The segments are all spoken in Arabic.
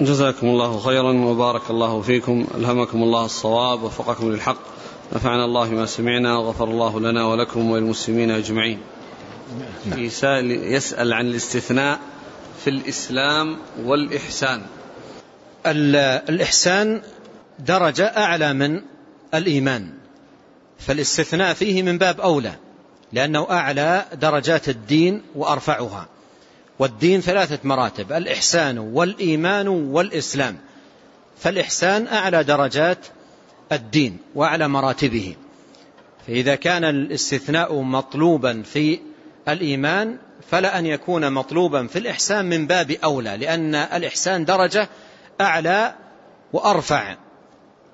جزاكم الله خيرا وبارك الله فيكم. ألهمكم الله الصواب وفقكم للحق. نفعنا الله ما سمعنا وغفر الله لنا ولكم وللمسلمين أجمعين. يسأل عن الاستثناء في الإسلام والإحسان. الإحسان درجة أعلى من الإيمان. فالاستثناء فيه من باب أولى لأنه أعلى درجات الدين وأرفعها. والدين ثلاثة مراتب الإحسان والإيمان والإسلام. فالإحسان أعلى درجات الدين وأعلى مراتبه. فإذا كان الاستثناء مطلوبا في الإيمان فلا أن يكون مطلوبا في الإحسان من باب أولى لأن الإحسان درجة أعلى وأرفع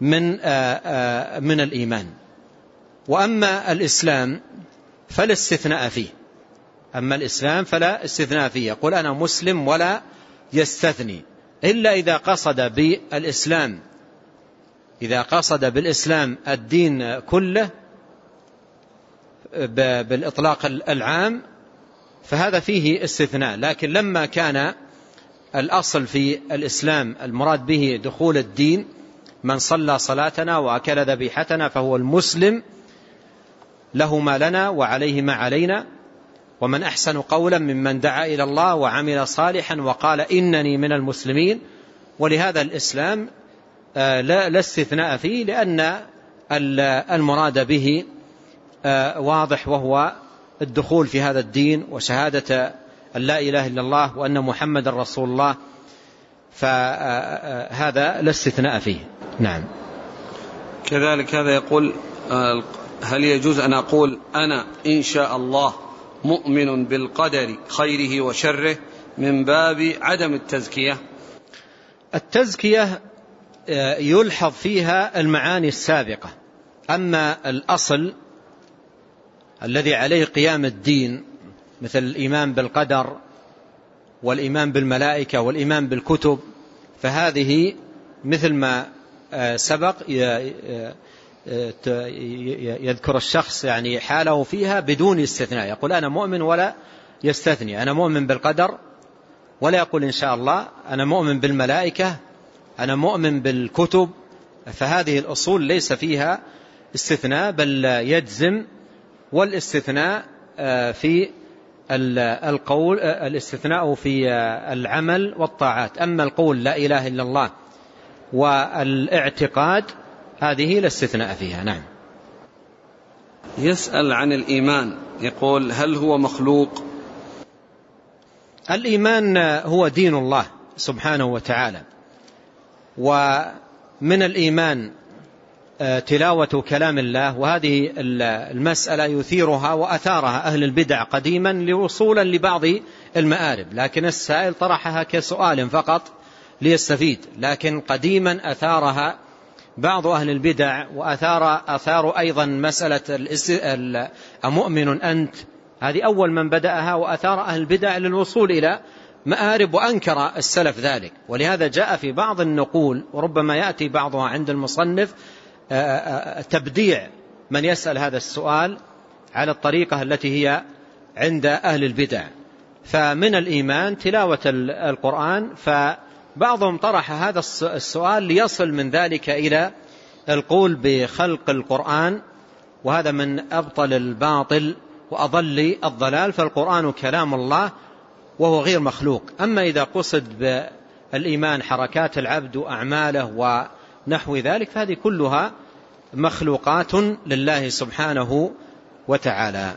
من من الإيمان. وأما الإسلام فلا استثناء فيه. أما الإسلام فلا استثناء فيه. يقول أنا مسلم ولا يستثني. إلا إذا قصد بالإسلام. إذا قصد بالإسلام الدين كله بالإطلاق العام فهذا فيه استثناء. لكن لما كان الأصل في الإسلام المراد به دخول الدين من صلى صلاتنا وأكل ذبيحتنا فهو المسلم له ما لنا وعليه ما علينا ومن أحسن قولا ممن دعا إلى الله وعمل صالحا وقال إنني من المسلمين. ولهذا الإسلام لا استثناء فيه لأن المراد به واضح وهو الدخول في هذا الدين وشهادة لا إله إلا الله وأن محمد رسول الله. فهذا لا استثناء فيه. نعم. كذلك هذا يقول هل يجوز أن أقول أنا إن شاء الله مؤمن بالقدر خيره وشره من باب عدم التزكية. التزكية يلحظ فيها المعاني السابقة. أما الأصل الذي عليه قيام الدين مثل الإيمان بالقدر والإيمان بالملائكة والإيمان بالكتب فهذه مثل ما سبق يذكر الشخص يعني حاله فيها بدون استثناء. يقول أنا مؤمن ولا يستثني. أنا مؤمن بالقدر ولا يقول إن شاء الله. أنا مؤمن بالملائكة. أنا مؤمن بالكتب. فهذه الأصول ليس فيها استثناء بل يجزم والاستثناء في القول الاستثناء في العمل والطاعات. أما القول لا إله إلا الله والإعتقاد هذه لا استثناء فيها نعم. يسأل عن الإيمان يقول هل هو مخلوق؟ الإيمان هو دين الله سبحانه وتعالى ومن الإيمان تلاوة كلام الله وهذه المسألة يثيرها وأثارها أهل البدع قديما لوصولا لبعض المآرب لكن السائل طرحها كسؤال فقط ليستفيد لكن قديما أثارها بعض أهل البدع وأثار أثار أيضا مسألة أمؤمن أنت. هذه أول من بدأها وأثار أهل البدع للوصول إلى مآرب وأنكر السلف ذلك. ولهذا جاء في بعض النقول وربما يأتي بعضها عند المصنف تبديع من يسأل هذا السؤال على الطريقة التي هي عند أهل البدع. فمن الإيمان تلاوة القرآن فبعضهم طرح هذا السؤال ليصل من ذلك إلى القول بخلق القرآن وهذا من أبطل الباطل وأضل الضلال فالقرآن كلام الله وهو غير مخلوق. أما إذا قصد بالإيمان حركات العبد وأعماله ونحو ذلك فهذه كلها مخلوقات لله سبحانه وتعالى.